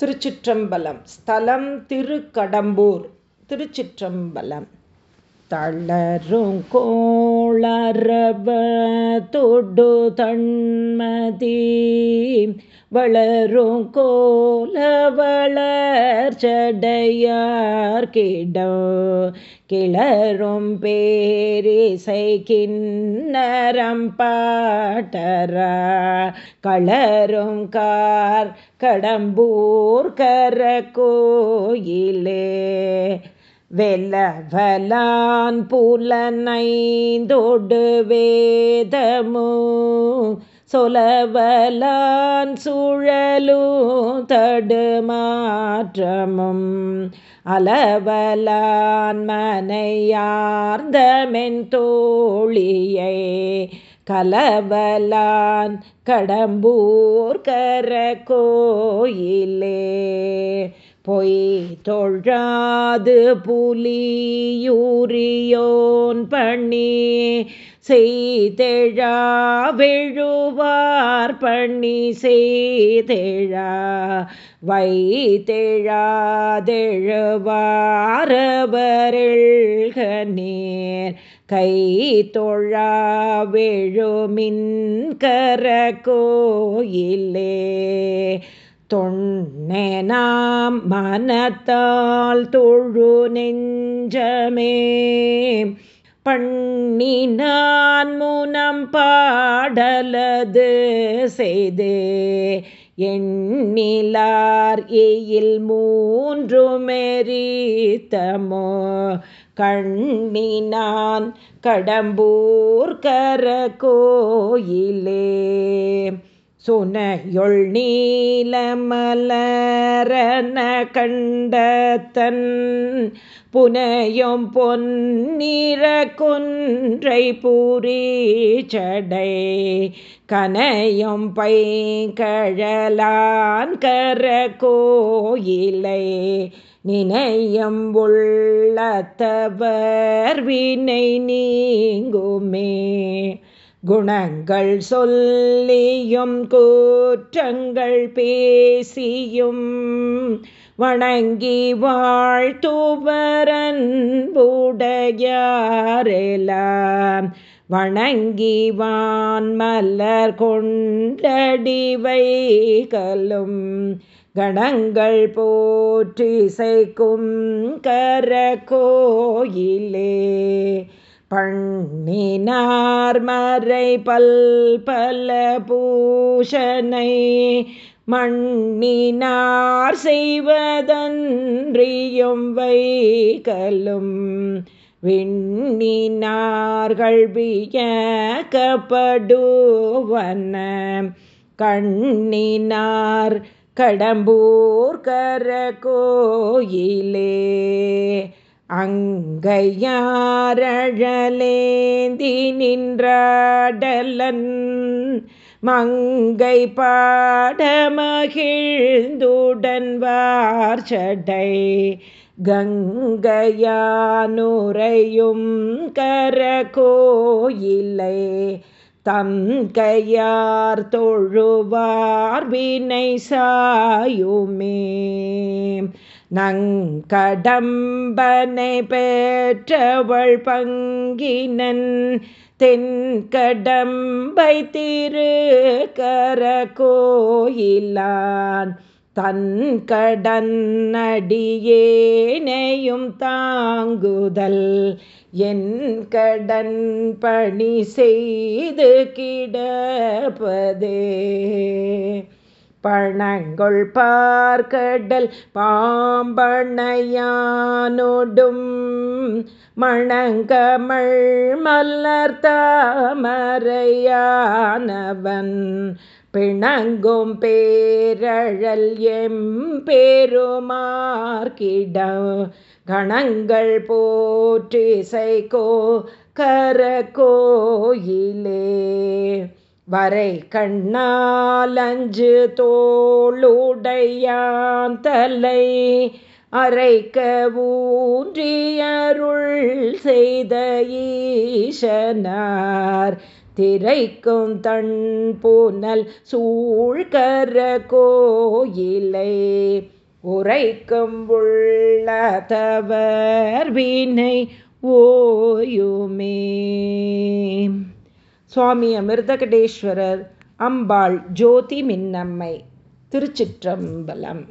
திருச்சிற்றம்பலம். ஸ்தலம் திருக்கடம்பூர். திருச்சிற்றம்பலம். தளரும் கோளரப தொடு தன்மதி. வளரும் கோல வளர்ச்சடையார் கிடோ கிளரும் பேரிசை கிண்ணரம் பாட்டரா. களரும் கார் கடம்பூர் கர கோயிலே வெல்லவலான் புலனைந்தோடு வேதமோ. சொலவலான் சுழலும் தடுமாற்றமும். அளவலான் மனையார்ந்த மென்தோழியை கலவலான் கடம்பூர் கர கோயிலே. பொய் தொழாது புலியூரியோன் பண்ணி செய்தெழா விழுவார் பண்ணி செய்தெழா வைத்தெழாதெழுவாரவரிழ்க நீர் கை தொழா விழுமின் கர கோயிலே தொன்னேனாம் மனத்தால் தொழு நெஞ்சமே. பண்ணினான் முனம் பாடலது செய்தே. எண்ணிலார் எயில் மூன்று மெரித்தமோ கண்ணினான் கடம்பூர் கர கோயிலே சுனையொள் நீலமலரன கண்டத்தன் புனையும் பொன்னிற குன்றை பூரி சடை கனையும் பைங்கழலான் கர கோயிலை நினையம் உள்ளத்தவர் வினை நீங்குமே. குணங்கள் சொல்லியும் கூற்றங்கள் பேசியும். வணங்கி வாழ்த்துவரன்புடையாரெல்லாம் வணங்கி வான் கொண்டடிவை கலும் கணங்கள் போற்றிசைக்கும் கர கோயிலே பண்ணினார் மறை பல் பல பூஷனை மண்ணினார் செய்வதன்றியும் வைகலும் விண்ணினார்கள் வியக்கப்படுவன. கண்ணினார் கடம்பூர் கர கோயிலே அங்கையாரழலேந்தி நின்றாடலன் மங்கை பாடமகிழ்ந்துடன் சடை கங்கையானுரையும் கர கோயிலை தம் கையார் தொழுவார் வினை சாயுமே. நங்கடம்பனை பெற்றவள் பங்கினன் தென்கடம்பை திரு கர கோயிலான் தன் கடன்னடியேனையும் தாங்குதல் என் கடன் பணி செய்து கிடப்பதே. பணங்கொள் பார்க்கடல் பாம்பணையானொடும் மணங்கமள் மல்லர் பிணங்கும் பேரழல் எம் பெருமார்கிட கணங்கள் போற்றிசைக்கோ கரகோயிலே. வரை கண்ணாலஞ்சு தோளுடையான் தலை அரைக்க ஊன்றியருள் செய்த ஈசனார். திரைக்கும் தன் பூனல் சூழ்கர கோயிலை உரைக்கும் உள்ளதவர் வீணை ஓயுமே. சுவாமி அமிர்தகடேஸ்வரர் அம்பாள் ஜோதி மின்னம்மை திருச்சிற்றம்பலம்.